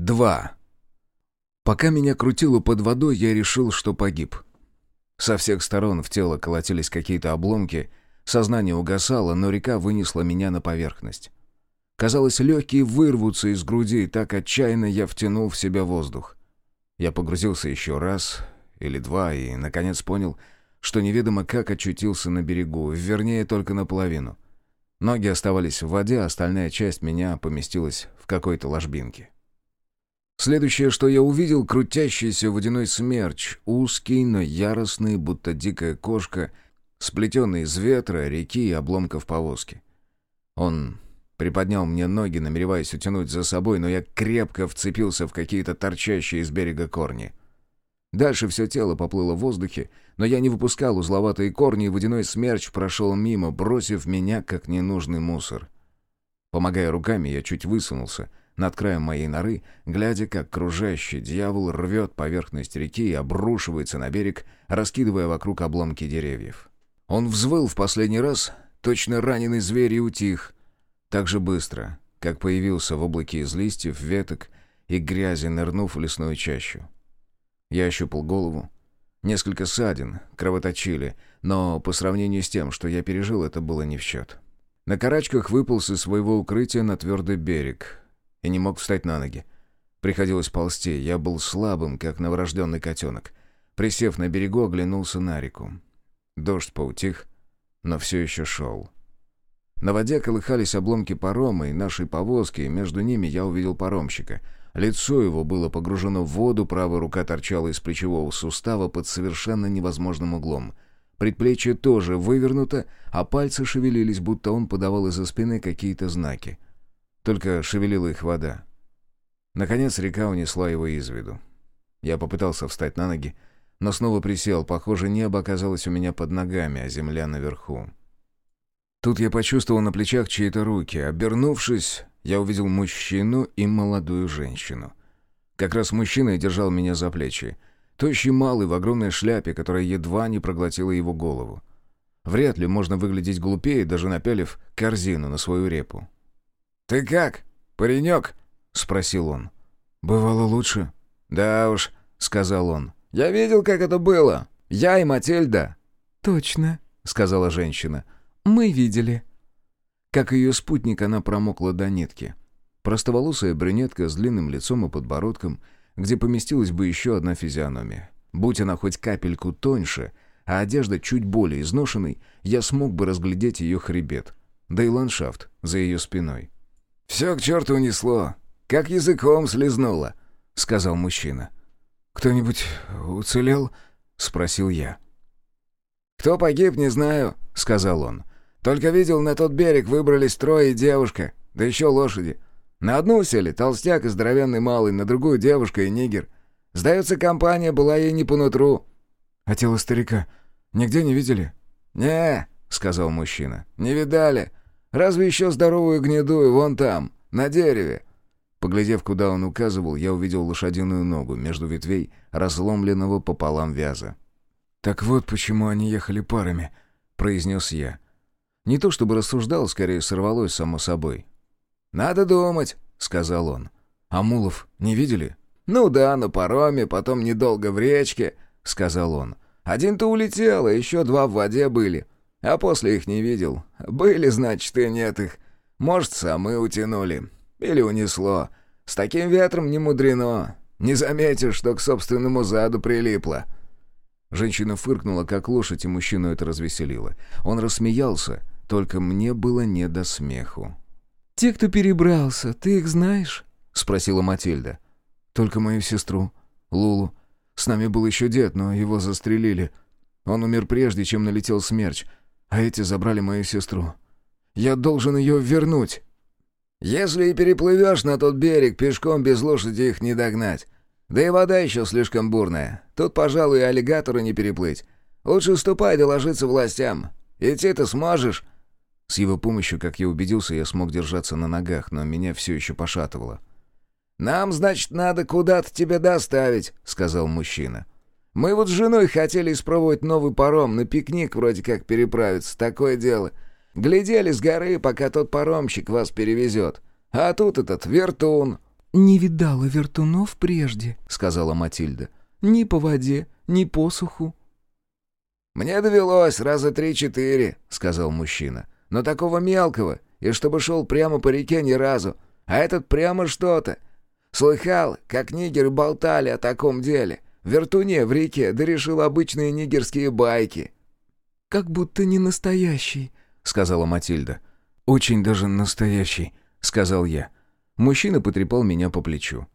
2. Пока меня крутило под водой, я решил, что погиб. Со всех сторон в тело колотились какие-то обломки, сознание угасало, но река вынесла меня на поверхность. Казалось, легкие вырвутся из груди, так отчаянно я втянул в себя воздух. Я погрузился еще раз или два и, наконец, понял, что неведомо как очутился на берегу, вернее, только наполовину. Ноги оставались в воде, а остальная часть меня поместилась в какой-то ложбинке. Следующее, что я увидел, крутящийся водяной смерч, узкий, но яростный, будто дикая кошка, сплетенный из ветра, реки и обломков повозки. Он приподнял мне ноги, намереваясь утянуть за собой, но я крепко вцепился в какие-то торчащие из берега корни. Дальше все тело поплыло в воздухе, но я не выпускал узловатые корни, и водяной смерч прошел мимо, бросив меня как ненужный мусор. Помогая руками, я чуть высунулся — над краем моей норы, глядя, как кружащий дьявол рвет поверхность реки и обрушивается на берег, раскидывая вокруг обломки деревьев. Он взвыл в последний раз, точно раненый зверь и утих, так же быстро, как появился в облаке из листьев, веток и грязи, нырнув в лесную чащу. Я ощупал голову. Несколько ссадин, кровоточили, но по сравнению с тем, что я пережил, это было не в счет. На карачках выполз из своего укрытия на твердый берег, и не мог встать на ноги. Приходилось ползти, я был слабым, как новорожденный котенок. Присев на берегу, оглянулся на реку. Дождь поутих, но все еще шел. На воде колыхались обломки парома и нашей повозки, и между ними я увидел паромщика. Лицо его было погружено в воду, правая рука торчала из плечевого сустава под совершенно невозможным углом. Предплечье тоже вывернуто, а пальцы шевелились, будто он подавал из-за спины какие-то знаки. Только шевелила их вода. Наконец река унесла его из виду. Я попытался встать на ноги, но снова присел. Похоже, небо оказалось у меня под ногами, а земля наверху. Тут я почувствовал на плечах чьи-то руки. Обернувшись, я увидел мужчину и молодую женщину. Как раз мужчина держал меня за плечи. Тощий малый в огромной шляпе, которая едва не проглотила его голову. Вряд ли можно выглядеть глупее, даже напялив корзину на свою репу. «Ты как, паренек?» — спросил он. «Бывало лучше». «Да уж», — сказал он. «Я видел, как это было. Я и Матильда». «Точно», — сказала женщина. «Мы видели». Как ее спутник, она промокла до нитки. Простоволосая брюнетка с длинным лицом и подбородком, где поместилась бы еще одна физиономия. Будь она хоть капельку тоньше, а одежда чуть более изношенной, я смог бы разглядеть ее хребет, да и ландшафт за ее спиной. «Все к черту унесло, как языком слезнуло», — сказал мужчина. «Кто-нибудь уцелел?» — спросил я. «Кто погиб, не знаю», — сказал он. «Только видел, на тот берег выбрались трое и девушка, да еще лошади. На одну сели толстяк и здоровенный малый, на другую девушка и нигер. Сдается, компания была ей не по нутру». «А тело старика нигде не видели?» «Не», — сказал мужчина, — «не видали. Разве еще здоровую гнедую вон там, на дереве?» Поглядев, куда он указывал, я увидел лошадиную ногу между ветвей, разломленного пополам вяза. «Так вот почему они ехали парами», — произнес я. Не то чтобы рассуждал, скорее сорвалось само собой. «Надо думать», — сказал он. «А мулов не видели?» «Ну да, на пароме, потом недолго в речке», — сказал он. «Один-то улетел, а еще два в воде были. А после их не видел. Были, значит, и нет их. Может, самы утянули. Или унесло. С таким ветром не мудрено. Не заметишь, что к собственному заду прилипло». Женщина фыркнула, как лошадь, и мужчину это развеселило. Он рассмеялся, только мне было не до смеху. «Те, кто перебрался, ты их знаешь?» — спросила Матильда. «Только мою сестру, Лулу. С нами был еще дед, но его застрелили. Он умер прежде, чем налетел смерч, а эти забрали мою сестру. Я должен ее вернуть». «Если и переплывешь на тот берег, пешком без лошади их не догнать. Да и вода еще слишком бурная. Тут, пожалуй, и аллигатору не переплыть. Лучше ступай доложиться властям. Идти ты сможешь?» С его помощью, как я убедился, я смог держаться на ногах, но меня все еще пошатывало. «Нам, значит, надо куда-то тебя доставить», — сказал мужчина. Мы вот с женой хотели испробовать новый паром, на пикник вроде как переправиться, такое дело. Глядели с горы, пока тот паромщик вас перевезет. А тут этот вертун». не видала вертунов прежде», — сказала Матильда. «Ни по воде, ни по суху». «Мне довелось раза три-четыре», — сказал мужчина. «Но такого мелкого, и чтобы шел прямо по реке ни разу. А этот прямо что-то. Слыхал, как нигеры болтали о таком деле. Вертуне в реке, да решил обычные нигерские байки». «Как будто не настоящий», — сказала Матильда. «Очень даже настоящий», — сказал я. Мужчина потрепал меня по плечу.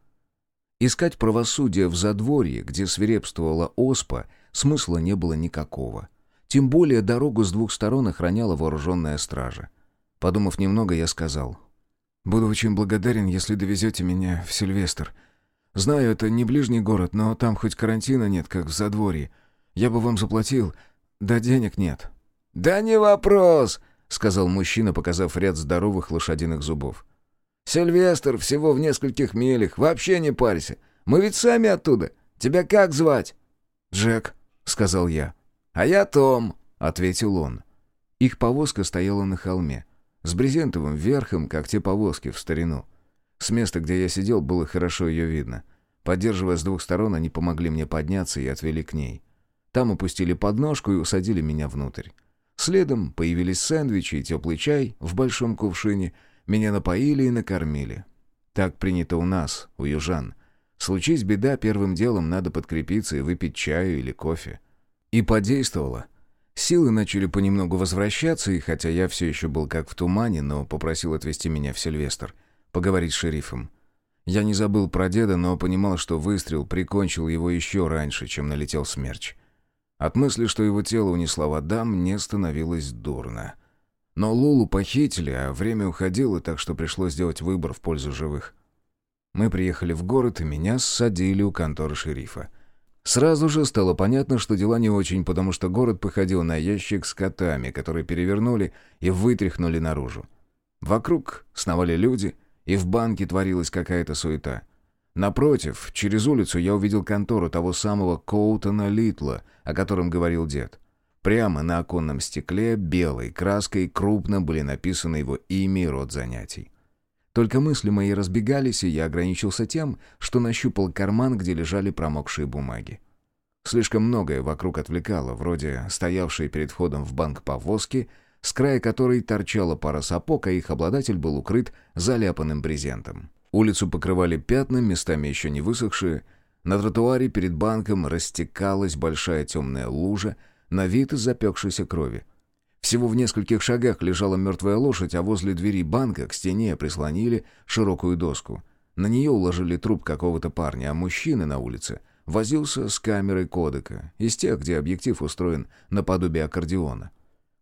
Искать правосудие в задворье, где свирепствовала оспа, смысла не было никакого. Тем более дорогу с двух сторон охраняла вооруженная стража. Подумав немного, я сказал. «Буду очень благодарен, если довезете меня в Сильвестр. Знаю, это не ближний город, но там хоть карантина нет, как в задворье. Я бы вам заплатил, да денег нет». «Да не вопрос», — сказал мужчина, показав ряд здоровых лошадиных зубов. «Сильвестр всего в нескольких милях, вообще не парься. Мы ведь сами оттуда. Тебя как звать?» «Джек», — сказал я. «А я Том», — ответил он. Их повозка стояла на холме, с брезентовым верхом, как те повозки в старину. С места, где я сидел, было хорошо ее видно. Поддерживая с двух сторон, они помогли мне подняться и отвели к ней. Там опустили подножку и усадили меня внутрь. Следом появились сэндвичи и теплый чай в большом кувшине. Меня напоили и накормили. Так принято у нас, у южан. Случись беда, первым делом надо подкрепиться и выпить чаю или кофе. И подействовало. Силы начали понемногу возвращаться, и хотя я все еще был как в тумане, но попросил отвезти меня в Сильвестр, поговорить с шерифом. Я не забыл про деда, но понимал, что выстрел прикончил его еще раньше, чем налетел смерч. От мысли, что его тело унесла вода, мне становилось дурно. Но Лулу похитили, а время уходило, так что пришлось сделать выбор в пользу живых. Мы приехали в город, и меня ссадили у конторы шерифа. Сразу же стало понятно, что дела не очень, потому что город походил на ящик с котами, которые перевернули и вытряхнули наружу. Вокруг сновали люди, и в банке творилась какая-то суета — Напротив, через улицу я увидел контору того самого Коутона Литла, о котором говорил дед. Прямо на оконном стекле белой краской крупно были написаны его имя и род занятий. Только мысли мои разбегались, и я ограничился тем, что нащупал карман, где лежали промокшие бумаги. Слишком многое вокруг отвлекало, вроде стоявшей перед входом в банк повозки, с края которой торчала пара сапог, а их обладатель был укрыт заляпанным брезентом. Улицу покрывали пятна, местами еще не высохшие. На тротуаре перед банком растекалась большая темная лужа, на вид из запекшейся крови. Всего в нескольких шагах лежала мертвая лошадь, а возле двери банка к стене прислонили широкую доску. На нее уложили труп какого-то парня, а мужчина на улице возился с камерой кодека, из тех, где объектив устроен наподобие аккордеона.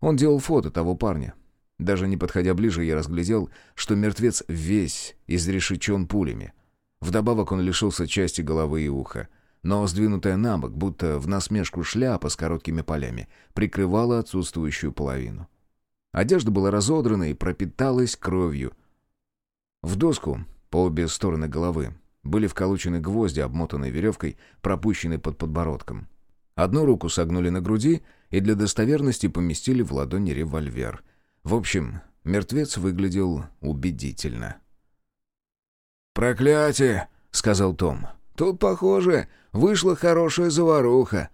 Он делал фото того парня, даже не подходя ближе, я разглядел, что мертвец весь изрешечен пулями. Вдобавок он лишился части головы и уха. Но сдвинутая на бок, будто в насмешку шляпа с короткими полями, прикрывала отсутствующую половину. Одежда была разодрана и пропиталась кровью. В доску по обе стороны головы были вколочены гвозди, обмотанные веревкой, пропущенной под подбородком. Одну руку согнули на груди и для достоверности поместили в ладони револьвер — в общем, мертвец выглядел убедительно. «Проклятие!» — сказал Том. «Тут, похоже, вышла хорошая заваруха».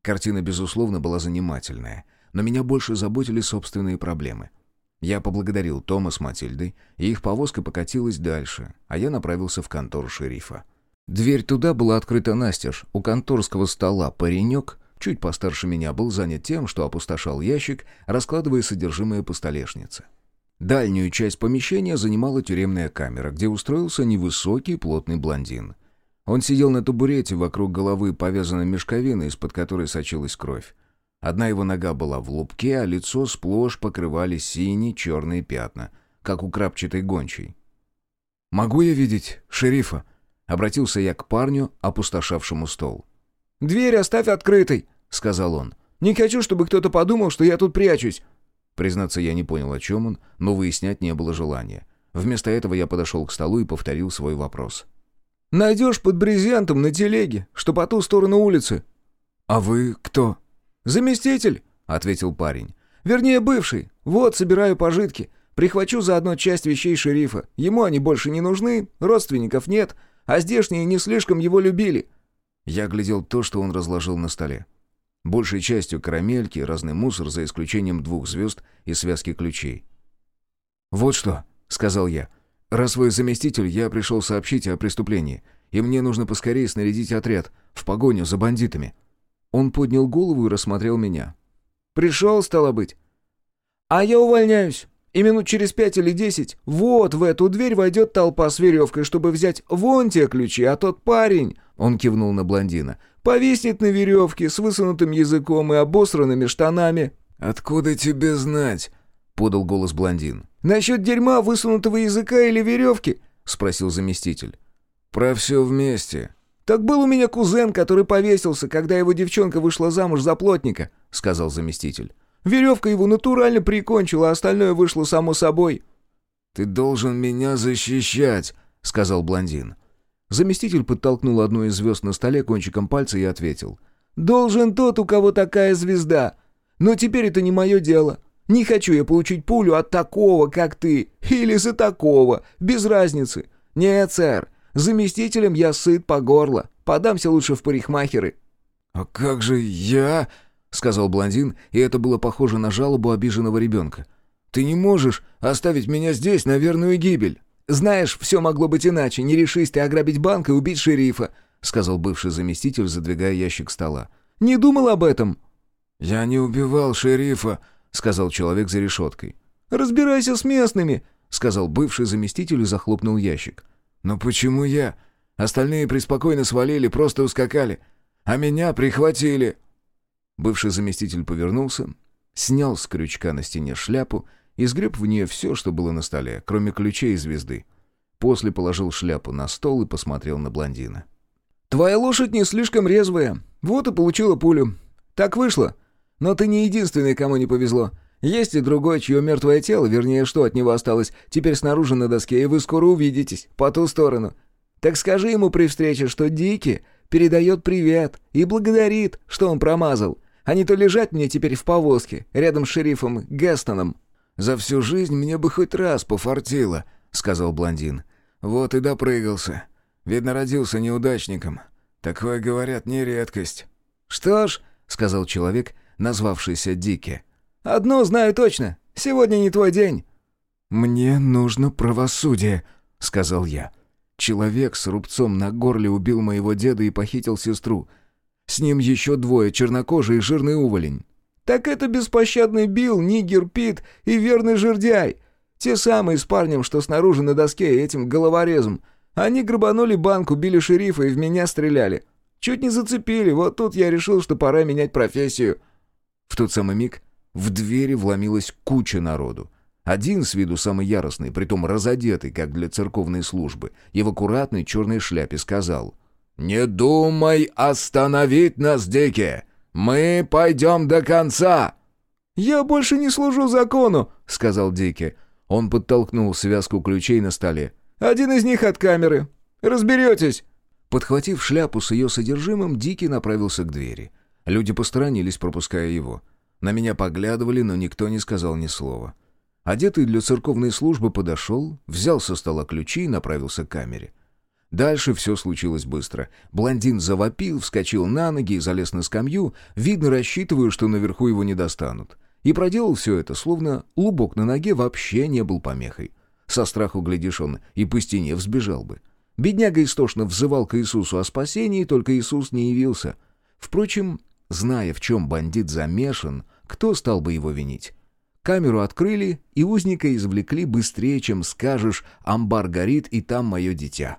Картина, безусловно, была занимательная, но меня больше заботили собственные проблемы. Я поблагодарил Тома с Матильдой, и их повозка покатилась дальше, а я направился в контору шерифа. Дверь туда была открыта настежь. У конторского стола паренек чуть постарше меня, был занят тем, что опустошал ящик, раскладывая содержимое по столешнице. Дальнюю часть помещения занимала тюремная камера, где устроился невысокий плотный блондин. Он сидел на табурете, вокруг головы повязанной мешковиной, из-под которой сочилась кровь. Одна его нога была в лупке, а лицо сплошь покрывали синие черные пятна, как у крапчатой гончей. «Могу я видеть шерифа?» — обратился я к парню, опустошавшему стол. «Дверь оставь открытой!» — сказал он. «Не хочу, чтобы кто-то подумал, что я тут прячусь». Признаться, я не понял, о чем он, но выяснять не было желания. Вместо этого я подошел к столу и повторил свой вопрос. «Найдешь под брезентом на телеге, что по ту сторону улицы». «А вы кто?» «Заместитель», — ответил парень. «Вернее, бывший. Вот, собираю пожитки. Прихвачу заодно часть вещей шерифа. Ему они больше не нужны, родственников нет, а здешние не слишком его любили». Я глядел то, что он разложил на столе. Большей частью карамельки, разный мусор, за исключением двух звезд и связки ключей. «Вот что», — сказал я. «Раз вы заместитель, я пришел сообщить о преступлении, и мне нужно поскорее снарядить отряд в погоню за бандитами». Он поднял голову и рассмотрел меня. «Пришел, стало быть?» «А я увольняюсь. И минут через пять или десять вот в эту дверь войдет толпа с веревкой, чтобы взять вон те ключи, а тот парень...» Он кивнул на блондина. «Повиснет на веревке с высунутым языком и обосранными штанами». «Откуда тебе знать?» — подал голос блондин. «Насчет дерьма, высунутого языка или веревки?» — спросил заместитель. «Про все вместе». «Так был у меня кузен, который повесился, когда его девчонка вышла замуж за плотника», — сказал заместитель. Веревка его натурально прикончила, а остальное вышло само собой». «Ты должен меня защищать», — сказал блондин. Заместитель подтолкнул одну из звезд на столе кончиком пальца и ответил. «Должен тот, у кого такая звезда. Но теперь это не мое дело. Не хочу я получить пулю от такого, как ты, или за такого, без разницы. Нет, сэр, заместителем я сыт по горло. Подамся лучше в парикмахеры». «А как же я?» — сказал блондин, и это было похоже на жалобу обиженного ребенка. «Ты не можешь оставить меня здесь на верную гибель!» «Знаешь, все могло быть иначе. Не решись ты ограбить банк и убить шерифа», — сказал бывший заместитель, задвигая ящик стола. «Не думал об этом?» «Я не убивал шерифа», — сказал человек за решеткой. «Разбирайся с местными», — сказал бывший заместитель и захлопнул ящик. «Но почему я? Остальные преспокойно свалили, просто ускакали. А меня прихватили». Бывший заместитель повернулся, снял с крючка на стене шляпу и сгреб в нее все, что было на столе, кроме ключей и звезды. После положил шляпу на стол и посмотрел на блондина. «Твоя лошадь не слишком резвая. Вот и получила пулю. Так вышло. Но ты не единственный, кому не повезло. Есть и другой, чье мертвое тело, вернее, что от него осталось, теперь снаружи на доске, и вы скоро увидитесь, по ту сторону. Так скажи ему при встрече, что Дики передает привет и благодарит, что он промазал. А не то лежать мне теперь в повозке, рядом с шерифом Гестоном». «За всю жизнь мне бы хоть раз пофартило», — сказал блондин. «Вот и допрыгался. Видно, родился неудачником. Такое, говорят, не редкость». «Что ж», — сказал человек, назвавшийся Дики. «Одно знаю точно. Сегодня не твой день». «Мне нужно правосудие», — сказал я. «Человек с рубцом на горле убил моего деда и похитил сестру. С ним еще двое, чернокожий и жирный уволень. «Так это беспощадный Билл, Нигер Пит и верный жердяй. Те самые с парнем, что снаружи на доске, этим головорезом. Они грабанули банк, убили шерифа и в меня стреляли. Чуть не зацепили, вот тут я решил, что пора менять профессию». В тот самый миг в двери вломилась куча народу. Один с виду самый яростный, притом разодетый, как для церковной службы, и в аккуратной черной шляпе сказал — «Не думай остановить нас, Дики! Мы пойдем до конца!» «Я больше не служу закону», — сказал Дики. Он подтолкнул связку ключей на столе. «Один из них от камеры. Разберетесь!» Подхватив шляпу с ее содержимым, Дики направился к двери. Люди посторонились, пропуская его. На меня поглядывали, но никто не сказал ни слова. Одетый для церковной службы подошел, взял со стола ключи и направился к камере. Дальше все случилось быстро. Блондин завопил, вскочил на ноги и залез на скамью, видно, рассчитывая, что наверху его не достанут. И проделал все это, словно лубок на ноге вообще не был помехой. Со страху, глядишь, он и по стене взбежал бы. Бедняга истошно взывал к Иисусу о спасении, только Иисус не явился. Впрочем, зная, в чем бандит замешан, кто стал бы его винить? Камеру открыли, и узника извлекли быстрее, чем скажешь «амбар горит, и там мое дитя».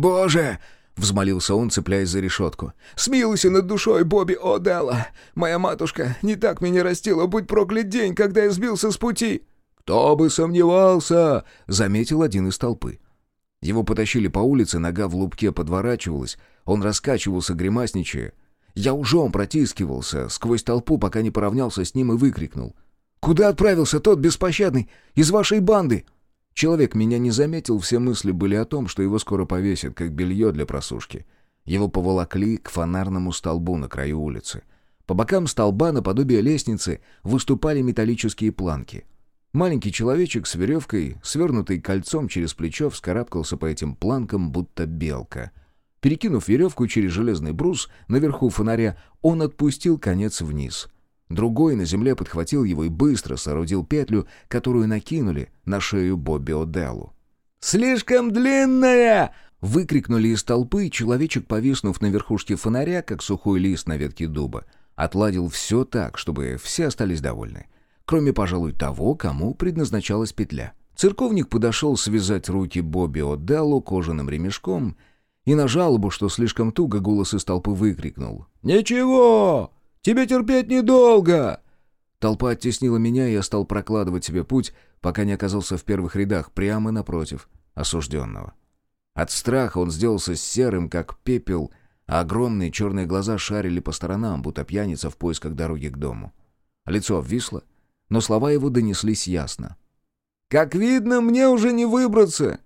«Боже!» — взмолился он, цепляясь за решетку. «Смилуйся над душой Бобби О'Делла! Моя матушка не так меня растила, будь проклят день, когда я сбился с пути!» «Кто бы сомневался!» — заметил один из толпы. Его потащили по улице, нога в лупке подворачивалась, он раскачивался, гримасничая. Я ужом протискивался сквозь толпу, пока не поравнялся с ним и выкрикнул. «Куда отправился тот беспощадный из вашей банды?» Человек меня не заметил, все мысли были о том, что его скоро повесят, как белье для просушки. Его поволокли к фонарному столбу на краю улицы. По бокам столба, наподобие лестницы, выступали металлические планки. Маленький человечек с веревкой, свернутый кольцом через плечо, вскарабкался по этим планкам, будто белка. Перекинув веревку через железный брус наверху фонаря, он отпустил конец вниз. Другой на земле подхватил его и быстро соорудил петлю, которую накинули на шею Бобби О'Деллу. «Слишком длинная!» — выкрикнули из толпы, человечек, повиснув на верхушке фонаря, как сухой лист на ветке дуба, отладил все так, чтобы все остались довольны кроме, пожалуй, того, кому предназначалась петля. Церковник подошел связать руки Бобби О'Деллу кожаным ремешком и на жалобу, что слишком туго, голос из толпы выкрикнул. «Ничего! Тебе терпеть недолго!» Толпа оттеснила меня, и я стал прокладывать себе путь, пока не оказался в первых рядах, прямо напротив осужденного. От страха он сделался серым, как пепел, а огромные черные глаза шарили по сторонам, будто пьяница в поисках дороги к дому. Лицо обвисло, но слова его донеслись ясно. «Как видно, мне уже не выбраться.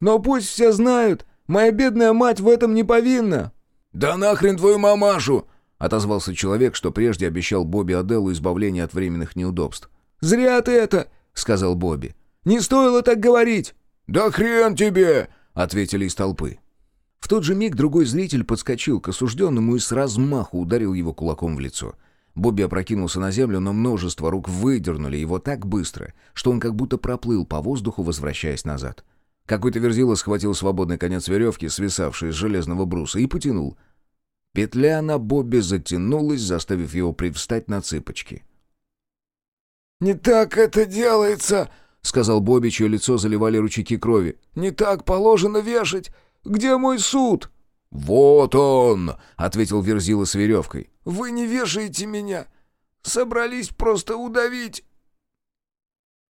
Но пусть все знают, моя бедная мать в этом не повинна». «Да нахрен твою мамашу!» — отозвался человек, что прежде обещал Бобби Аделу избавление от временных неудобств. «Зря ты это!» — сказал Бобби. «Не стоило так говорить!» «Да хрен тебе!» — ответили из толпы. В тот же миг другой зритель подскочил к осужденному и с размаху ударил его кулаком в лицо. Бобби опрокинулся на землю, но множество рук выдернули его так быстро, что он как будто проплыл по воздуху, возвращаясь назад. Какой-то верзила схватил свободный конец веревки, свисавший с железного бруса, и потянул. Петля на Бобби затянулась, заставив его привстать на цыпочки. «Не так это делается!» — сказал Бобби, чье лицо заливали ручейки крови. «Не так положено вешать! Где мой суд?» «Вот он!» — ответил Верзила с веревкой. «Вы не вешаете меня! Собрались просто удавить!»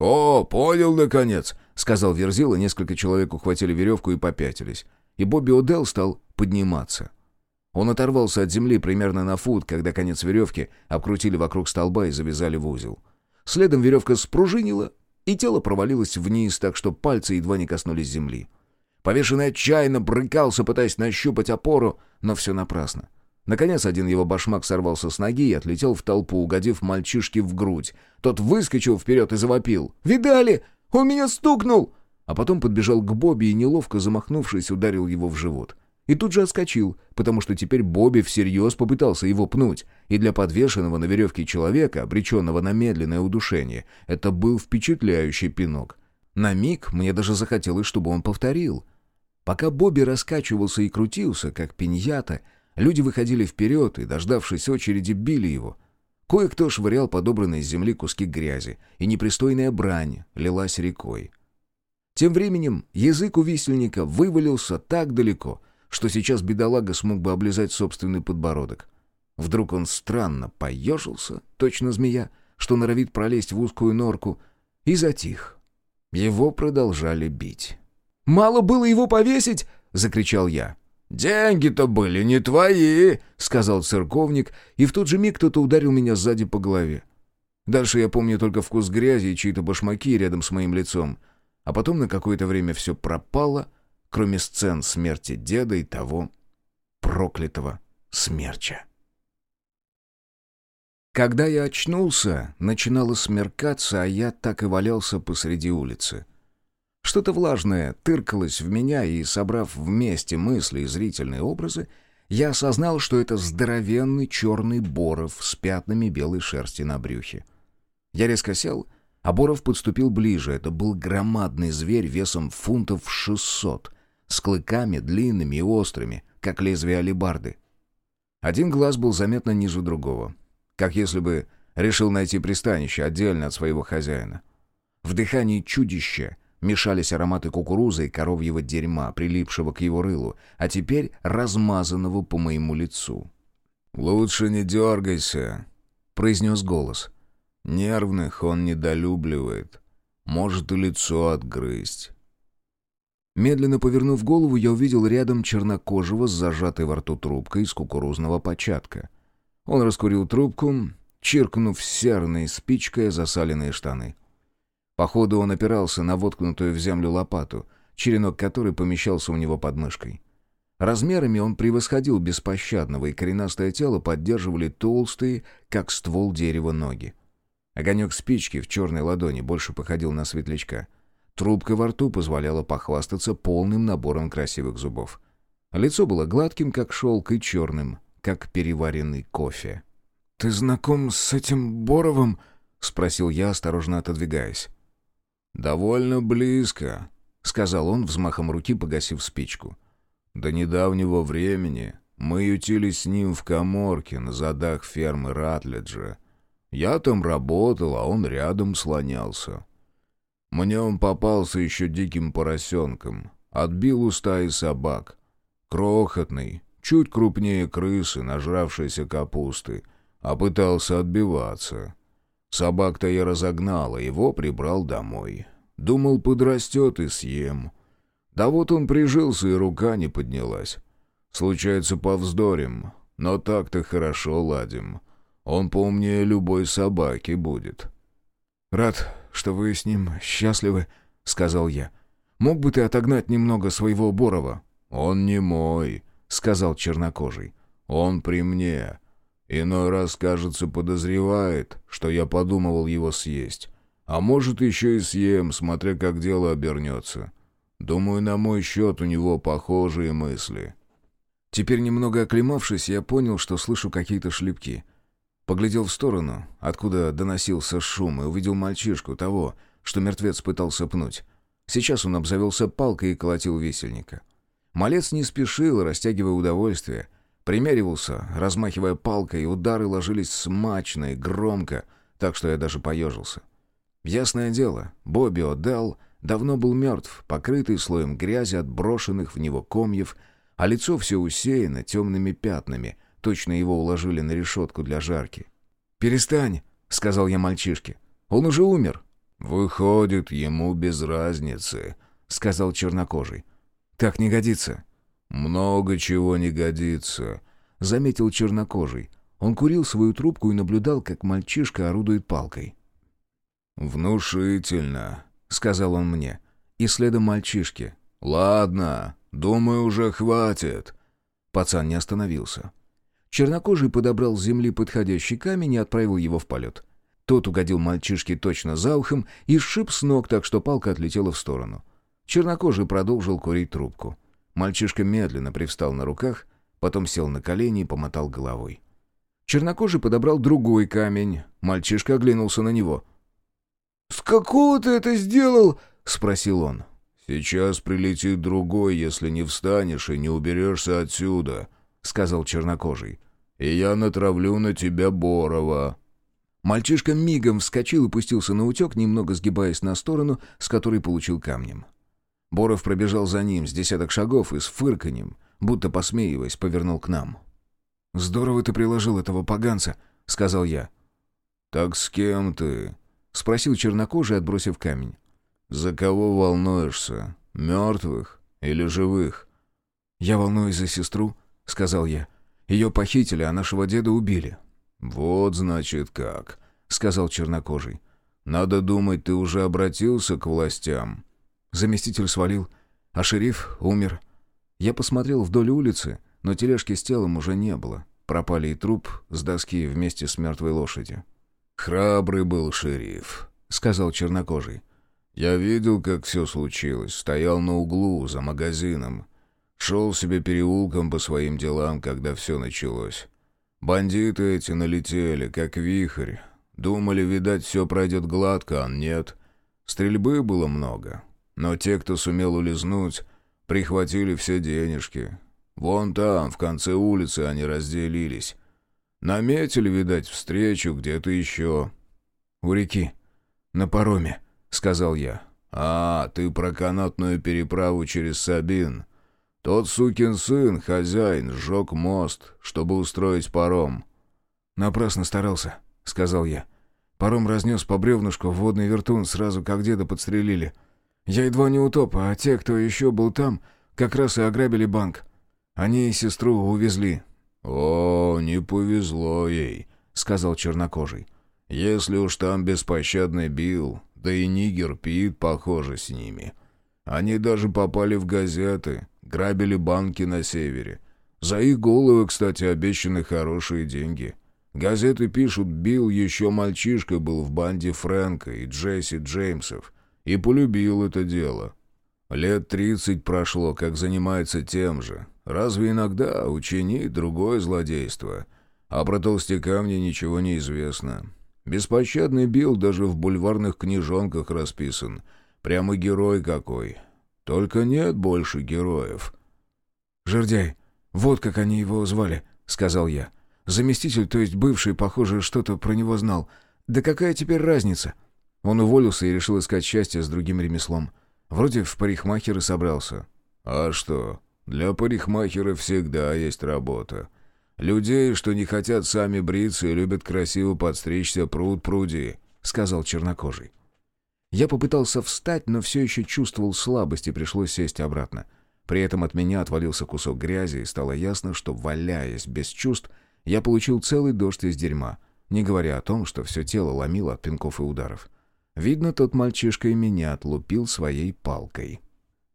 «О, понял, наконец!» — сказал Верзила, несколько человек ухватили веревку и попятились. И Бобби О'Делл стал подниматься. Он оторвался от земли примерно на фут, когда конец веревки обкрутили вокруг столба и завязали в узел. Следом веревка спружинила, и тело провалилось вниз, так что пальцы едва не коснулись земли. Повешенный отчаянно брыкался, пытаясь нащупать опору, но все напрасно. Наконец один его башмак сорвался с ноги и отлетел в толпу, угодив мальчишке в грудь. Тот выскочил вперед и завопил. «Видали? Он меня стукнул!» А потом подбежал к Бобби и, неловко замахнувшись, ударил его в живот. И тут же отскочил, потому что теперь Бобби всерьез попытался его пнуть. И для подвешенного на веревке человека, обреченного на медленное удушение, это был впечатляющий пинок. На миг мне даже захотелось, чтобы он повторил — Пока Бобби раскачивался и крутился, как пиньята, люди выходили вперед и, дождавшись очереди, били его. Кое-кто швырял подобранные с земли куски грязи, и непристойная брань лилась рекой. Тем временем язык у висельника вывалился так далеко, что сейчас бедолага смог бы облизать собственный подбородок. Вдруг он странно поежился, точно змея, что норовит пролезть в узкую норку, и затих. Его продолжали бить. Мало было его повесить!» — закричал я. «Деньги-то были не твои!» — сказал церковник, и в тот же миг кто-то ударил меня сзади по голове. Дальше я помню только вкус грязи и чьи-то башмаки рядом с моим лицом. А потом на какое-то время все пропало, кроме сцен смерти деда и того проклятого смерча. Когда я очнулся, начинало смеркаться, а я так и валялся посреди улицы. Что-то влажное тыркалось в меня, и, собрав вместе мысли и зрительные образы, я осознал, что это здоровенный черный боров с пятнами белой шерсти на брюхе. Я резко сел, а боров подступил ближе. Это был громадный зверь весом фунтов шестьсот, с клыками длинными и острыми, как лезвие алебарды. Один глаз был заметно ниже другого, как если бы решил найти пристанище отдельно от своего хозяина. В дыхании чудища Мешались ароматы кукурузы и коровьего дерьма, прилипшего к его рылу, а теперь размазанного по моему лицу. «Лучше не дергайся», — произнес голос. «Нервных он недолюбливает. Может и лицо отгрызть». Медленно повернув голову, я увидел рядом чернокожего с зажатой во рту трубкой из кукурузного початка. Он раскурил трубку, чиркнув серной спичкой засаленные штаны. Походу, он опирался на воткнутую в землю лопату, черенок которой помещался у него под мышкой. Размерами он превосходил беспощадного, и коренастое тело поддерживали толстые, как ствол дерева, ноги. Огонек спички в черной ладони больше походил на светлячка. Трубка во рту позволяла похвастаться полным набором красивых зубов. Лицо было гладким, как шелк, и черным, как переваренный кофе. «Ты знаком с этим Боровым?» — спросил я, осторожно отодвигаясь. «Довольно близко», — сказал он, взмахом руки погасив спичку. «До недавнего времени мы ютились с ним в коморке на задах фермы Ратледжа. Я там работал, а он рядом слонялся. Мне он попался еще диким поросенком. Отбил у стаи собак. Крохотный, чуть крупнее крысы, нажравшейся капусты, а пытался отбиваться. Собак-то я разогнал, а его прибрал домой. Думал, подрастет и съем. Да вот он прижился, и рука не поднялась. Случается, повздорим, но так-то хорошо ладим. Он поумнее любой собаки будет. «Рад, что вы с ним счастливы», — сказал я. «Мог бы ты отогнать немного своего Борова?» «Он не мой», — сказал чернокожий. «Он при мне. Иной раз, кажется, подозревает, что я подумывал его съесть. А может, еще и съем, смотря как дело обернется. Думаю, на мой счет у него похожие мысли». Теперь, немного оклемавшись, я понял, что слышу какие-то шлепки — Поглядел в сторону, откуда доносился шум, и увидел мальчишку, того, что мертвец пытался пнуть. Сейчас он обзавелся палкой и колотил весельника. Малец не спешил, растягивая удовольствие. Примеривался, размахивая палкой, и удары ложились смачно и громко, так что я даже поежился. Ясное дело, Бобби О'Делл давно был мертв, покрытый слоем грязи от брошенных в него комьев, а лицо все усеяно темными пятнами — Точно его уложили на решетку для жарки. «Перестань», — сказал я мальчишке. «Он уже умер». «Выходит, ему без разницы», — сказал чернокожий. «Так не годится». «Много чего не годится», — заметил чернокожий. Он курил свою трубку и наблюдал, как мальчишка орудует палкой. «Внушительно», — сказал он мне. И следом мальчишке. «Ладно, думаю, уже хватит». Пацан не остановился. Чернокожий подобрал с земли подходящий камень и отправил его в полет. Тот угодил мальчишке точно за ухом и сшиб с ног, так что палка отлетела в сторону. Чернокожий продолжил курить трубку. Мальчишка медленно привстал на руках, потом сел на колени и помотал головой. Чернокожий подобрал другой камень. Мальчишка оглянулся на него. «С какого ты это сделал?» — спросил он. «Сейчас прилетит другой, если не встанешь и не уберешься отсюда», сказал чернокожий. «И я натравлю на тебя Борова». Мальчишка мигом вскочил и пустился на утек, немного сгибаясь на сторону, с которой получил камнем. Боров пробежал за ним с десяток шагов и с фырканьем, будто посмеиваясь, повернул к нам. «Здорово ты приложил этого поганца», — сказал я. «Так с кем ты?» — спросил чернокожий, отбросив камень. «За кого волнуешься? Мертвых или живых?» «Я волнуюсь за сестру», — сказал я. «Ее похитили, а нашего деда убили». «Вот, значит, как», — сказал чернокожий. «Надо думать, ты уже обратился к властям». Заместитель свалил, а шериф умер. Я посмотрел вдоль улицы, но тележки с телом уже не было. Пропали и труп с доски вместе с мертвой лошадью. «Храбрый был шериф», — сказал чернокожий. «Я видел, как все случилось. Стоял на углу, за магазином. Шел себе переулком по своим делам, когда все началось. Бандиты эти налетели, как вихрь. Думали, видать, все пройдет гладко, а нет. Стрельбы было много. Но те, кто сумел улизнуть, прихватили все денежки. Вон там, в конце улицы, они разделились. Наметили, видать, встречу где-то еще. «У реки, на пароме», — сказал я. «А, ты про канатную переправу через Сабин. Тот сукин сын, хозяин, сжег мост, чтобы устроить паром. «Напрасно старался», — сказал я. Паром разнес по бревнышку в водный вертун сразу, как деда подстрелили. Я едва не утоп, а те, кто еще был там, как раз и ограбили банк. Они и сестру увезли. «О, не повезло ей», — сказал чернокожий. «Если уж там беспощадный бил, да и нигер Пит, похоже, с ними. Они даже попали в газеты, Грабили банки на севере. За их головы, кстати, обещаны хорошие деньги. Газеты пишут, Билл еще мальчишкой был в банде Фрэнка и Джесси Джеймсов и полюбил это дело. Лет тридцать прошло, как занимается тем же. Разве иногда учинит другое злодейство? А про толстяка мне ничего не известно. Беспощадный Билл даже в бульварных книжонках расписан. Прямо герой какой. Только нет больше героев. «Жердяй, вот как они его звали», — сказал я. «Заместитель, то есть бывший, похоже, что-то про него знал. Да какая теперь разница?» Он уволился и решил искать счастье с другим ремеслом. Вроде в парикмахеры собрался. «А что? Для парикмахера всегда есть работа. Людей, что не хотят сами бриться и любят красиво подстричься, пруд пруди», — сказал чернокожий. Я попытался встать, но все еще чувствовал слабость и пришлось сесть обратно. При этом от меня отвалился кусок грязи, и стало ясно, что, валяясь без чувств, я получил целый дождь из дерьма, не говоря о том, что все тело ломило от пинков и ударов. Видно, тот мальчишка и меня отлупил своей палкой.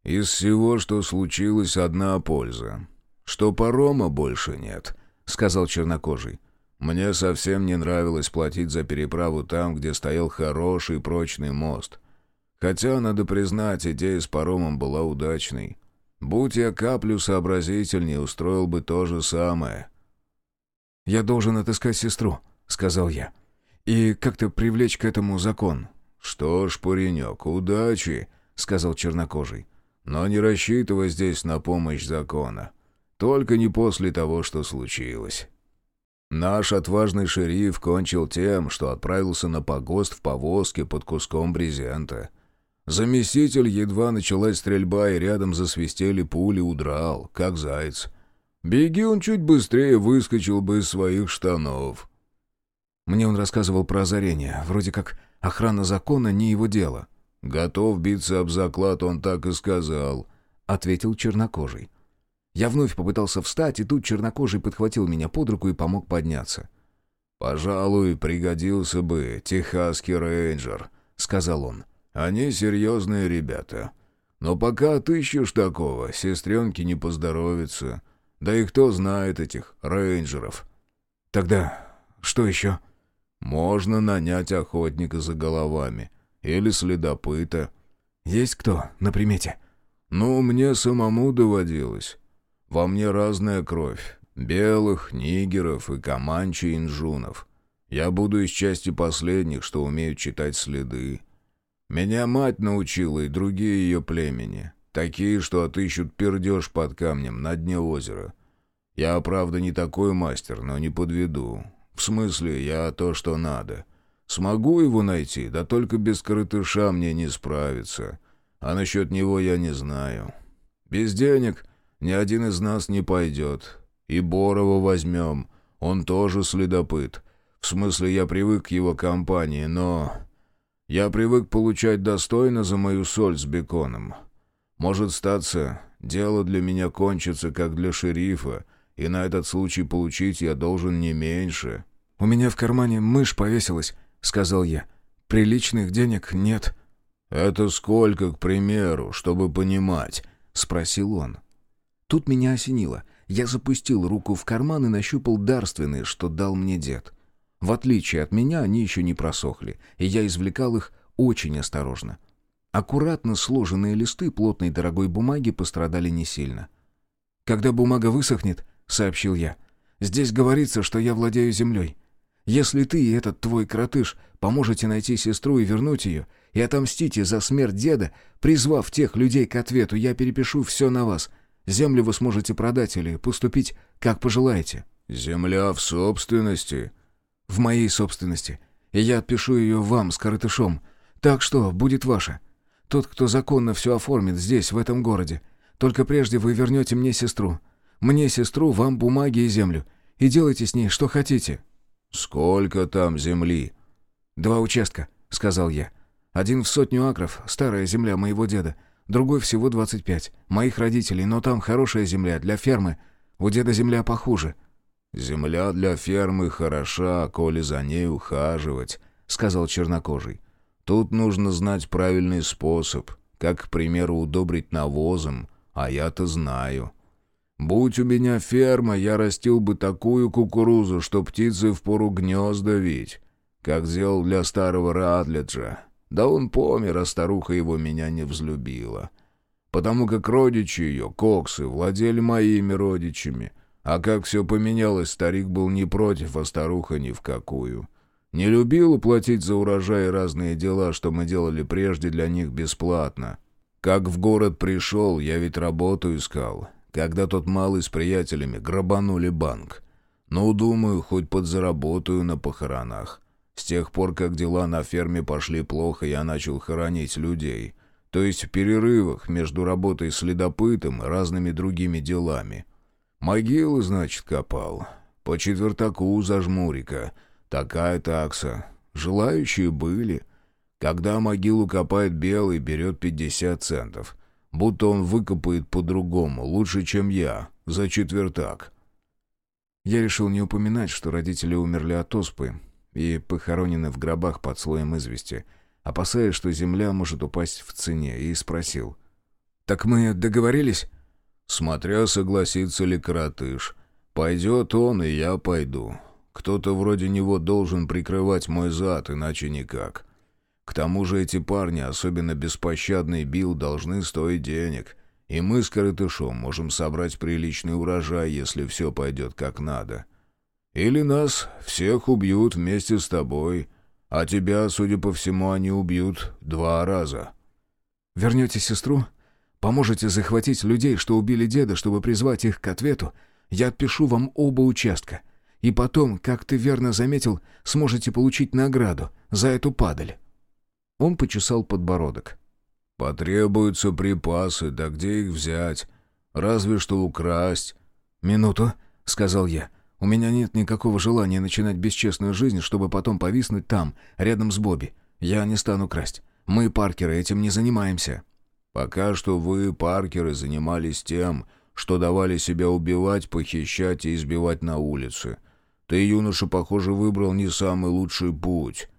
«Из всего, что случилось, одна польза. Что парома больше нет», — сказал чернокожий. «Мне совсем не нравилось платить за переправу там, где стоял хороший прочный мост. Хотя, надо признать, идея с паромом была удачной. Будь я каплю сообразительнее, устроил бы то же самое». «Я должен отыскать сестру», — сказал я. «И как-то привлечь к этому закон. «Что ж, паренек, удачи», — сказал чернокожий. «Но не рассчитывай здесь на помощь закона. Только не после того, что случилось». Наш отважный шериф кончил тем, что отправился на погост в повозке под куском брезента. Заместитель, едва началась стрельба, и рядом засвистели пули, удрал, как заяц. Беги он чуть быстрее, выскочил бы из своих штанов. Мне он рассказывал про озарение, вроде как Охрана закона не его дело. «Готов биться об заклад, он так и сказал», — ответил чернокожий. Я вновь попытался встать, и тут чернокожий подхватил меня под руку и помог подняться. «Пожалуй, пригодился бы техасский рейнджер», — сказал он. «Они серьезные ребята. Но пока отыщешь такого, сестренке не поздоровится. Да и кто знает этих рейнджеров?» «Тогда что еще?» Можно нанять охотника за головами. Или следопыта. Есть кто на примете? Ну, мне самому доводилось. Во мне разная кровь. Белых, нигеров и команчи инжунов. Я буду из части последних, что умеют читать следы. Меня мать научила и другие ее племени. Такие, что отыщут пердеж под камнем на дне озера. Я, правда, не такой мастер, но не подведу. В смысле, я то, что надо. Смогу его найти, да только без коротыша мне не справиться. А насчет него я не знаю. Без денег ни один из нас не пойдет. И Борова возьмем. Он тоже следопыт. В смысле, я привык к его компании, но... Я привык получать достойно за мою соль с беконом. Может статься, дело для меня кончится, как для шерифа, и на этот случай получить я должен не меньше». «У меня в кармане мышь повесилась», — сказал я. «Приличных денег нет». «Это сколько, к примеру, чтобы понимать?» — спросил он. Тут меня осенило. Я запустил руку в карман и нащупал дарственные, что дал мне дед. В отличие от меня, они еще не просохли, и я извлекал их очень осторожно. Аккуратно сложенные листы плотной дорогой бумаги пострадали не сильно. «Когда бумага высохнет», — сообщил я, — «здесь говорится, что я владею землей. Если ты и этот твой кротыш поможете найти сестру и вернуть ее, и отомстите за смерть деда, призвав тех людей к ответу, я перепишу все на вас. Землю вы сможете продать или поступить, как пожелаете». «Земля в собственности?» «В моей собственности. И я отпишу ее вам с коротышом. Так что будет ваше. Тот, кто законно все оформит здесь, в этом городе. Только прежде вы вернете мне сестру. Мне сестру, вам бумаги и землю. И делайте с ней что хотите». «Сколько там земли?» «Два участка», — сказал я. «Один в сотню акров, старая земля моего деда. Другой всего двадцать пять, моих родителей, но там хорошая земля, для фермы. У деда земля похуже». «Земля для фермы хороша, коли за ней ухаживать», — сказал чернокожий. «Тут нужно знать правильный способ, как, к примеру, удобрить навозом, а я-то знаю». Будь у меня ферма, я растил бы такую кукурузу, что птицы впору гнезда вить, как сделал для старого Ратледжа. Да он помер, а старуха его меня не взлюбила. Потому как родичи ее, коксы, владели моими родичами. А как все поменялось, старик был не против, а старуха ни в какую. Не любил платить за урожай разные дела, что мы делали прежде для них бесплатно. Как в город пришел, я ведь работу искал когда тот малый с приятелями грабанули банк. Ну, думаю, хоть подзаработаю на похоронах. С тех пор, как дела на ферме пошли плохо, я начал хоронить людей. То есть в перерывах между работой следопытом и разными другими делами. Могилы, значит, копал. По четвертаку за жмурика. Такая такса. Желающие были. Когда могилу копает белый, берет 50 центов будто он выкопает по-другому, лучше, чем я, за четвертак. Я решил не упоминать, что родители умерли от оспы и похоронены в гробах под слоем извести, опасаясь, что земля может упасть в цене, и спросил. «Так мы договорились?» «Смотря, согласится ли коротыш. Пойдет он, и я пойду. Кто-то вроде него должен прикрывать мой зад, иначе никак. К тому же эти парни, особенно беспощадный Билл, должны стоить денег. И мы с Коротышом можем собрать приличный урожай, если все пойдет как надо. Или нас всех убьют вместе с тобой, а тебя, судя по всему, они убьют два раза. Вернете сестру? Поможете захватить людей, что убили деда, чтобы призвать их к ответу? Я отпишу вам оба участка. И потом, как ты верно заметил, сможете получить награду за эту падаль. Он почесал подбородок. «Потребуются припасы, да где их взять? Разве что украсть». «Минуту», — сказал я. «У меня нет никакого желания начинать бесчестную жизнь, чтобы потом повиснуть там, рядом с Бобби. Я не стану красть. Мы, Паркеры, этим не занимаемся». «Пока что вы, Паркеры, занимались тем, что давали себя убивать, похищать и избивать на улице. Ты, юноша, похоже, выбрал не самый лучший путь».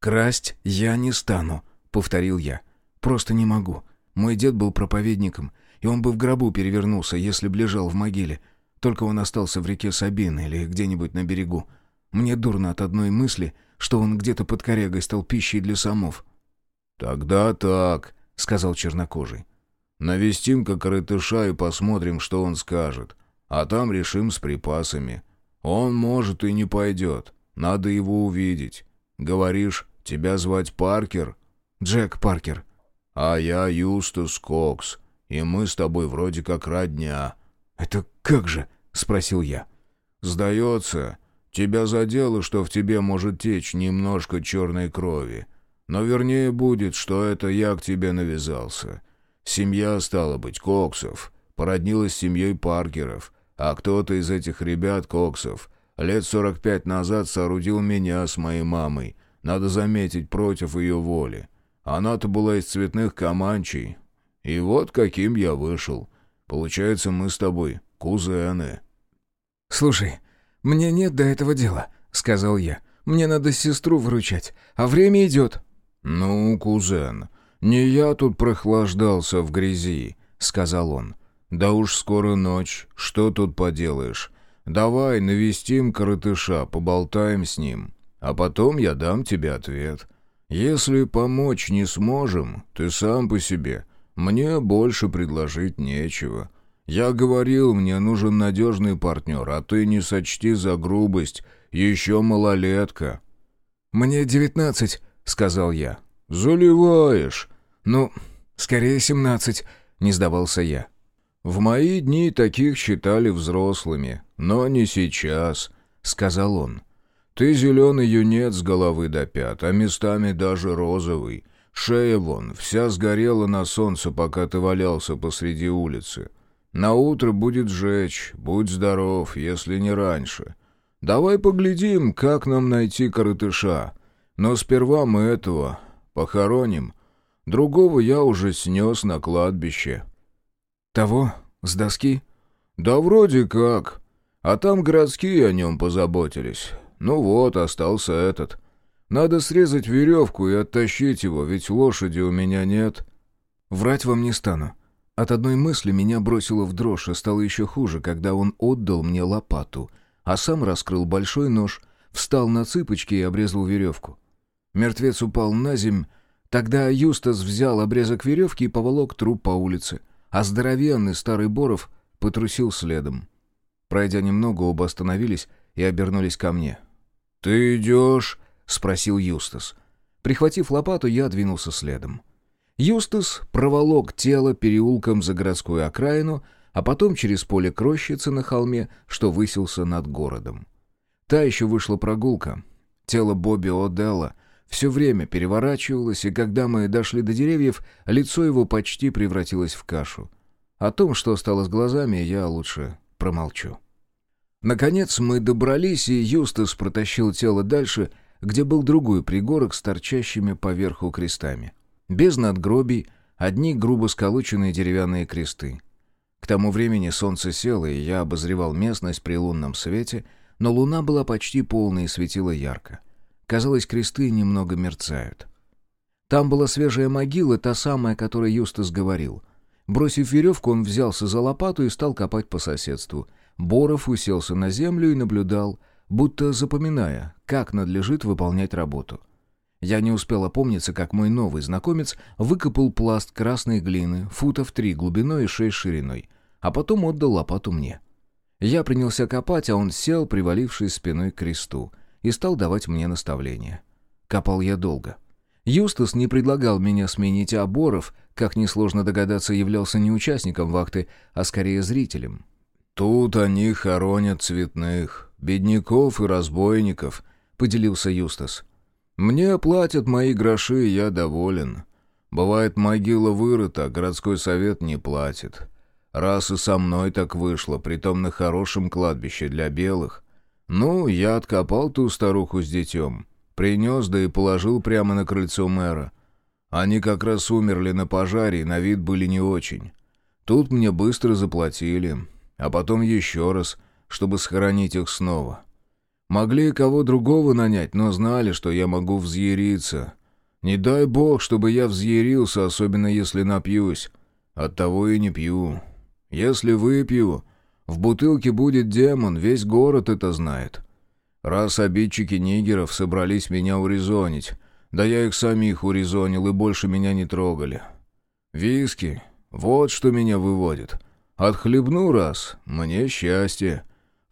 «Красть я не стану», — повторил я. «Просто не могу. Мой дед был проповедником, и он бы в гробу перевернулся, если б лежал в могиле. Только он остался в реке Сабин или где-нибудь на берегу. Мне дурно от одной мысли, что он где-то под корягой стал пищей для самов». «Тогда так», — сказал чернокожий. «Навестим-ка коротыша и посмотрим, что он скажет. А там решим с припасами. Он, может, и не пойдет. Надо его увидеть. Говоришь, тебя звать Паркер?» «Джек Паркер». «А я Юстус Кокс, и мы с тобой вроде как родня». «Это как же?» — спросил я. «Сдается, тебя задело, что в тебе может течь немножко черной крови. Но вернее будет, что это я к тебе навязался. Семья, стала быть, Коксов, породнилась с семьей Паркеров, а кто-то из этих ребят Коксов Лет сорок пять назад соорудил меня с моей мамой. Надо заметить, против ее воли. Она-то была из цветных команчей. И вот каким я вышел. Получается, мы с тобой кузены». «Слушай, мне нет до этого дела», — сказал я. «Мне надо сестру выручать, а время идет». «Ну, кузен, не я тут прохлаждался в грязи», — сказал он. «Да уж скоро ночь, что тут поделаешь? Давай навестим коротыша, поболтаем с ним, а потом я дам тебе ответ. Если помочь не сможем, ты сам по себе. Мне больше предложить нечего. Я говорил, мне нужен надежный партнер, а ты не сочти за грубость, еще малолетка». «Мне девятнадцать», — сказал я. «Заливаешь». «Ну, скорее семнадцать», — не сдавался я. «В мои дни таких считали взрослыми, но не сейчас», — сказал он. «Ты зеленый юнец с головы до пят, а местами даже розовый. Шея вон, вся сгорела на солнце, пока ты валялся посреди улицы. На утро будет жечь, будь здоров, если не раньше. Давай поглядим, как нам найти коротыша. Но сперва мы этого похороним. Другого я уже снес на кладбище». «Того? С доски?» «Да вроде как. А там городские о нем позаботились. Ну вот, остался этот. Надо срезать веревку и оттащить его, ведь лошади у меня нет». «Врать вам не стану. От одной мысли меня бросило в дрожь, и стало еще хуже, когда он отдал мне лопату, а сам раскрыл большой нож, встал на цыпочки и обрезал веревку. Мертвец упал на земь, тогда Юстас взял обрезок веревки и поволок труп по улице, а здоровенный старый Боров потрусил следом. Пройдя немного, оба остановились и обернулись ко мне. «Ты идешь?» — спросил Юстас. Прихватив лопату, я двинулся следом. Юстас проволок тело переулком за городскую окраину, а потом через поле крощицы на холме, что высился над городом. Та еще вышла прогулка. Тело Бобби О'Делла все время переворачивалось, и когда мы дошли до деревьев, лицо его почти превратилось в кашу. О том, что стало с глазами, я лучше промолчу. Наконец мы добрались, и Юстас протащил тело дальше, где был другой пригорок с торчащими поверху крестами. Без надгробий, одни грубо сколоченные деревянные кресты. К тому времени солнце село, и я обозревал местность при лунном свете, но луна была почти полной и светила ярко. Казалось, кресты немного мерцают. Там была свежая могила, та самая, о которой Юстас говорил. Бросив веревку, он взялся за лопату и стал копать по соседству. Боров уселся на землю и наблюдал, будто запоминая, как надлежит выполнять работу. Я не успел опомниться, как мой новый знакомец выкопал пласт красной глины, футов три глубиной и шесть шириной, а потом отдал лопату мне. Я принялся копать, а он сел, привалившись спиной к кресту, и стал давать мне наставления. Копал я долго. Юстас не предлагал меня сменить, а Боров, как несложно догадаться, являлся не участником вахты, а скорее зрителем. «Тут они хоронят цветных, бедняков и разбойников», — поделился Юстас. «Мне платят мои гроши, я доволен. Бывает, могила вырыта, городской совет не платит. Раз и со мной так вышло, притом на хорошем кладбище для белых. Ну, я откопал ту старуху с детем, принес, да и положил прямо на крыльцо мэра. Они как раз умерли на пожаре и на вид были не очень. Тут мне быстро заплатили, а потом еще раз, чтобы схоронить их снова». Могли кого другого нанять, но знали, что я могу взъяриться. Не дай бог, чтобы я взъярился, особенно если напьюсь. Оттого и не пью. Если выпью, в бутылке будет демон, весь город это знает. Раз обидчики нигеров собрались меня урезонить, да я их самих урезонил и больше меня не трогали. Виски, вот что меня выводит. Отхлебну раз, мне счастье.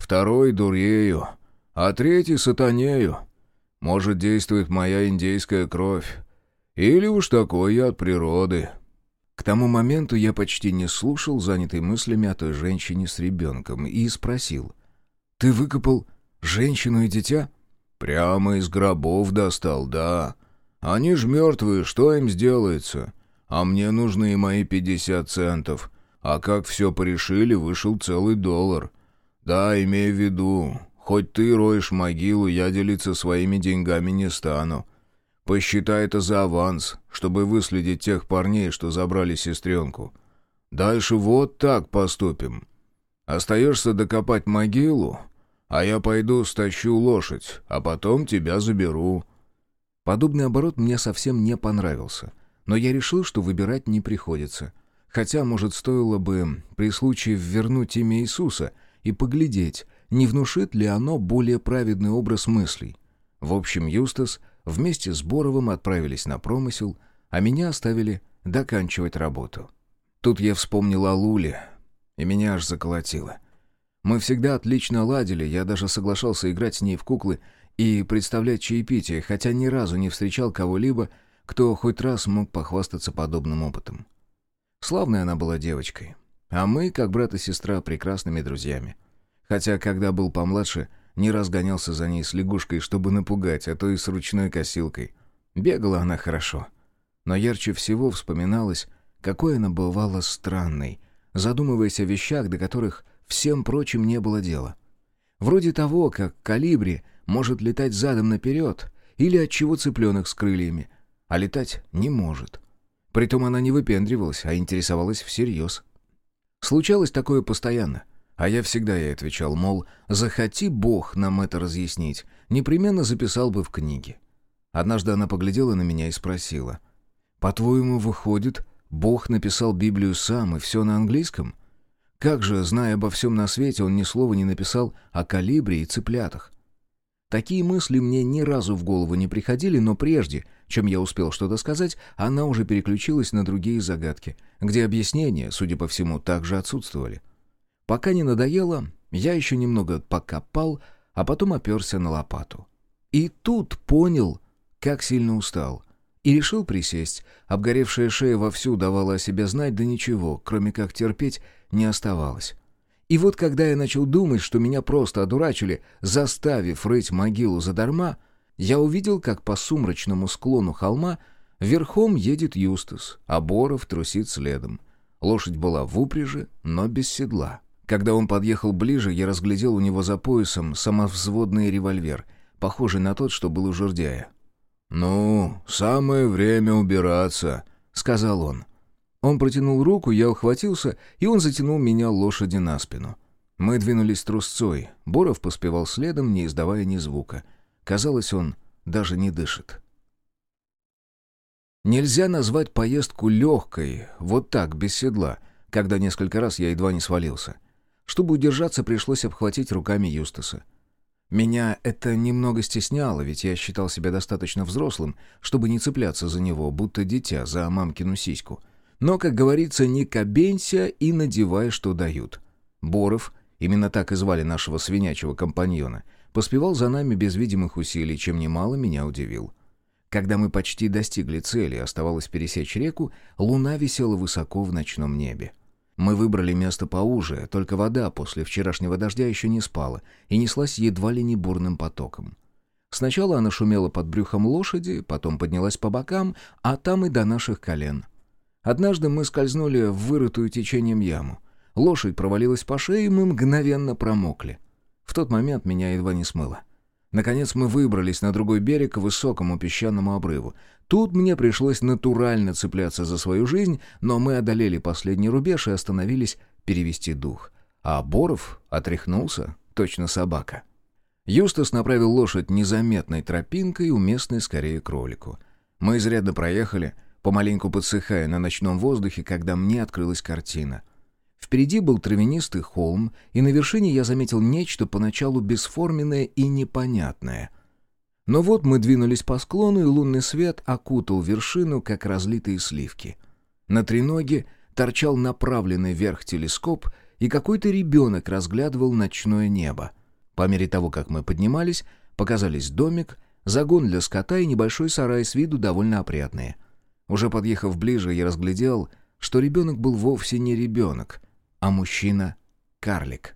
Второй дурею а третий сатанею. Может, действует моя индейская кровь. Или уж такой я от природы». К тому моменту я почти не слушал, занятый мыслями о той женщине с ребенком, и спросил. «Ты выкопал женщину и дитя?» «Прямо из гробов достал, да. Они ж мертвые, что им сделается? А мне нужны мои пятьдесят центов. А как все порешили, вышел целый доллар. Да, имею в виду, Хоть ты роешь могилу, я делиться своими деньгами не стану. Посчитай это за аванс, чтобы выследить тех парней, что забрали сестренку. Дальше вот так поступим. Остаешься докопать могилу, а я пойду стащу лошадь, а потом тебя заберу». Подобный оборот мне совсем не понравился, но я решил, что выбирать не приходится. Хотя, может, стоило бы при случае вернуть имя Иисуса и поглядеть, не внушит ли оно более праведный образ мыслей. В общем, Юстас вместе с Боровым отправились на промысел, а меня оставили доканчивать работу. Тут я вспомнил о Луле, и меня аж заколотило. Мы всегда отлично ладили, я даже соглашался играть с ней в куклы и представлять чаепитие, хотя ни разу не встречал кого-либо, кто хоть раз мог похвастаться подобным опытом. Славная она была девочкой, а мы, как брат и сестра, прекрасными друзьями. Хотя, когда был помладше, не раз гонялся за ней с лягушкой, чтобы напугать, а то и с ручной косилкой. Бегала она хорошо. Но ярче всего вспоминалось, какой она бывала странной, задумываясь о вещах, до которых всем прочим не было дела. Вроде того, как калибри может летать задом наперед, или от чего цыпленок с крыльями, а летать не может. Притом она не выпендривалась, а интересовалась всерьез. Случалось такое постоянно — а я всегда ей отвечал, мол, захоти Бог нам это разъяснить, непременно записал бы в книге. Однажды она поглядела на меня и спросила, «По-твоему, выходит, Бог написал Библию сам, и все на английском? Как же, зная обо всем на свете, он ни слова не написал о калибре и цыплятах? Такие мысли мне ни разу в голову не приходили, но прежде, чем я успел что-то сказать, она уже переключилась на другие загадки, где объяснения, судя по всему, также отсутствовали. Пока не надоело, я еще немного покопал, а потом оперся на лопату. И тут понял, как сильно устал. И решил присесть. Обгоревшая шея вовсю давала о себе знать, да ничего, кроме как терпеть, не оставалось. И вот когда я начал думать, что меня просто одурачили, заставив рыть могилу задарма, я увидел, как по сумрачному склону холма верхом едет Юстас, а Боров трусит следом. Лошадь была в упряжи, но без седла. Когда он подъехал ближе, я разглядел у него за поясом самовзводный револьвер, похожий на тот, что был у жердяя. «Ну, самое время убираться», — сказал он. Он протянул руку, я ухватился, и он затянул меня лошади на спину. Мы двинулись трусцой. Боров поспевал следом, не издавая ни звука. Казалось, он даже не дышит. Нельзя назвать поездку легкой, вот так, без седла, когда несколько раз я едва не свалился. Чтобы удержаться, пришлось обхватить руками Юстаса. Меня это немного стесняло, ведь я считал себя достаточно взрослым, чтобы не цепляться за него, будто дитя за мамкину сиську. Но, как говорится, не кабенься и надевай, что дают. Боров, именно так и звали нашего свинячего компаньона, поспевал за нами без видимых усилий, чем немало меня удивил. Когда мы почти достигли цели, оставалось пересечь реку, луна висела высоко в ночном небе. Мы выбрали место поуже, только вода после вчерашнего дождя еще не спала и неслась едва ли не бурным потоком. Сначала она шумела под брюхом лошади, потом поднялась по бокам, а там и до наших колен. Однажды мы скользнули в вырытую течением яму. Лошадь провалилась по шее, и мы мгновенно промокли. Тот момент меня едва не смыло. Наконец мы выбрались на другой берег к высокому песчаному обрыву. Тут мне пришлось натурально цепляться за свою жизнь, но мы одолели последний рубеж и остановились перевести дух. А Боров отряхнулся, точно собака. Юстас направил лошадь незаметной тропинкой, уместной скорее кролику. Мы изрядно проехали, помаленьку подсыхая на ночном воздухе, когда мне открылась картина — Впереди был травянистый холм, и на вершине я заметил нечто поначалу бесформенное и непонятное. Но вот мы двинулись по склону, и лунный свет окутал вершину, как разлитые сливки. На треноге торчал направленный вверх телескоп, и какой-то ребенок разглядывал ночное небо. По мере того, как мы поднимались, показались домик, загон для скота и небольшой сарай с виду довольно опрятные. Уже подъехав ближе, я разглядел, что ребенок был вовсе не ребенок, а мужчина — карлик.